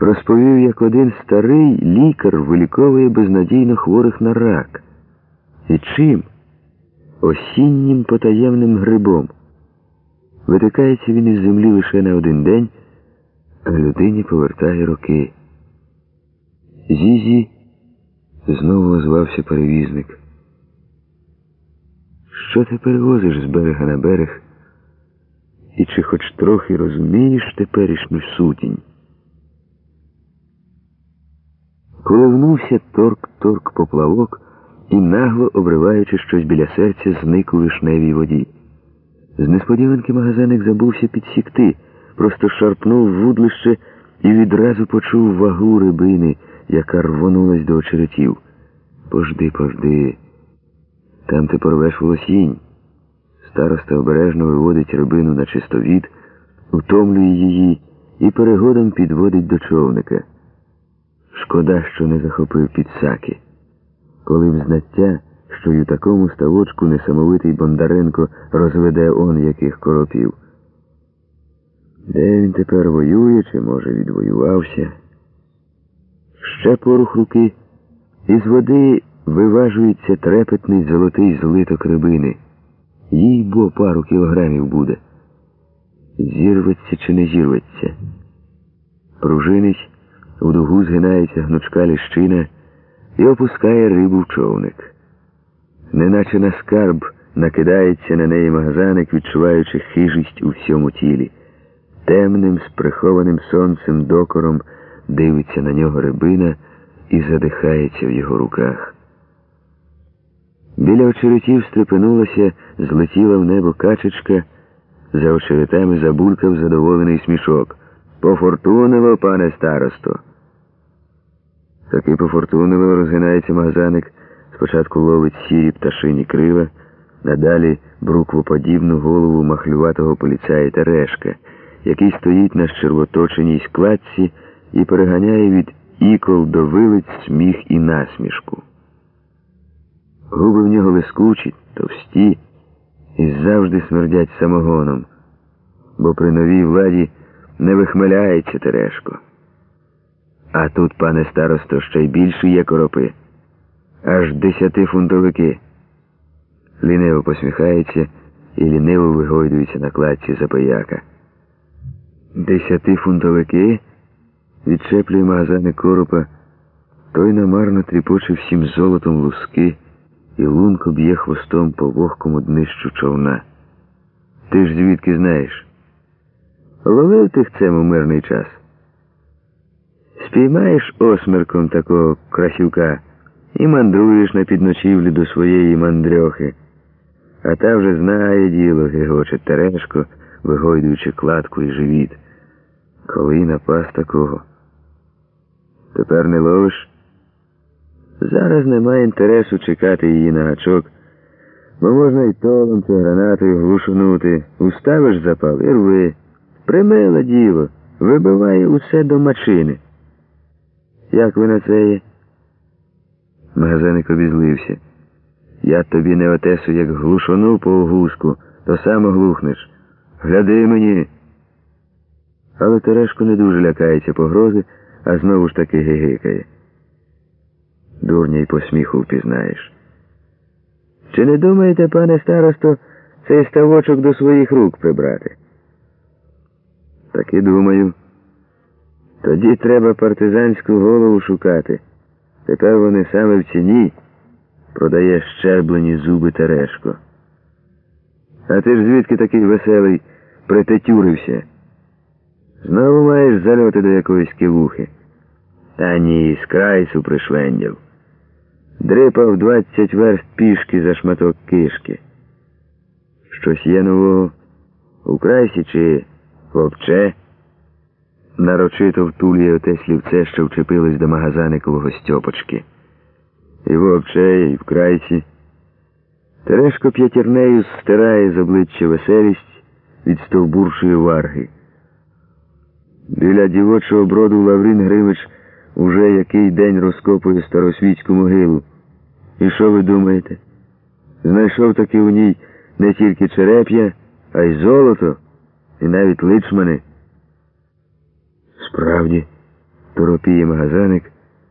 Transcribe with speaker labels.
Speaker 1: розповів, як один старий лікар виліковує безнадійно хворих на рак. І чим? Осіннім потаємним грибом. Витикається він із землі лише на один день, а людині повертає роки. Зізі знову озвався перевізник. Що ти перевозиш з берега на берег? І чи хоч трохи розумієш теперішню сутінь? Коливнувся торк-торк поплавок і, нагло обриваючи щось біля серця, зник у вишневій воді. З несподіванки магазиник забувся підсікти, просто шарпнув вудлище і відразу почув вагу рибини, яка рвонулась до очеретів. Пожди, пожди. Там ти порвеш волосінь. Староста обережно виводить рибину на чистовід, утомлює її і перегодом підводить до човника. Шкода, що не захопив підсаки. Коли б знаття, що й у такому ставочку несамовитий Бондаренко розведе он яких коропів. Де він тепер воює, чи, може, відвоювався? Ще порух руки, із води виважується трепетний золотий злиток рибини. Їй бо пару кілограмів буде. Зірветься чи не зірветься. Пружинись, у дугу згинається гнучка ліщина і опускає рибу в човник. Неначе на скарб накидається на неї магазаник, відчуваючи хижість у всьому тілі. Темним, з прихованим сонцем докором дивиться на нього рибина і задихається в його руках. Біля очеретів стрепенулася, злетіла в небо качечка, за очеретами забулькав задоволений смішок. Пофортунило, пане старосто. Таки пофортунило розгинається магазаник, спочатку ловить сірі пташині крила, надалі бруквоподібну голову махлюватого поліцая Терешка, який стоїть на щервоточеній складці і переганяє від ікол до вилиць сміх і насмішку. Губи в нього лискучі, товсті і завжди смердять самогоном, бо при новій владі не вихмеляється Терешко. А тут, пане старосто, ще й більше є коропи. Аж десяти фунтовики. Ліниво посміхається і ліниво вигойдується на кладці запияка. Десяти фунтовики відчеплює магазини коропа, той намарно тріпоче всім золотом луски і лунко б'є хвостом по вогкому днищу човна. Ти ж звідки знаєш? Ловив тихцем у мирний час. Спіймаєш осмерком такого красюка і мандруєш на підночівлі до своєї мандрьохи. А та вже знає діло, гегоче Терешко, вигойдуючи кладку і живіт. Коли напас такого. Тепер не ловиш? Зараз немає інтересу чекати її на гачок, бо можна й толом чи гранатою глушунути. Уставиш запал і рви. Примиле діло, вибиває усе до мачини. Як ви на це є? Магазиник обізлився. Я тобі не отесу, як глушону по огузку, то сам оглухнеш. Гляди мені. Але Терешко не дуже лякається погрози, а знову ж таки гигикає. Дурня й по сміху впізнаєш. Чи не думаєте, пане старосто, цей ставочок до своїх рук прибрати? Так і думаю. Тоді треба партизанську голову шукати. Тепер вони саме в ціні продає щерблені зуби Терешко. А ти ж звідки такий веселий притетюрився? Знову маєш зальоти до якоїсь кивухи. Та ні, з крайсу пришлендяв. Дрипав двадцять верст пішки за шматок кишки. Щось є нового у крайсі чи вовче? Нарочито втулює оте слівце, що вчепилось до магазаникового стьопочки. І вовче, і в крайсі. Терешко п'ятірнею стирає з обличчя веселість від стовбуршої варги. Біля дівочого броду Лаврін Гримич уже який день розкопує старосвітську могилу. І що ви думаєте? Знайшов таки у ній не тільки череп'я, а й золото, і навіть личмани. Справді, торопіє магазаник,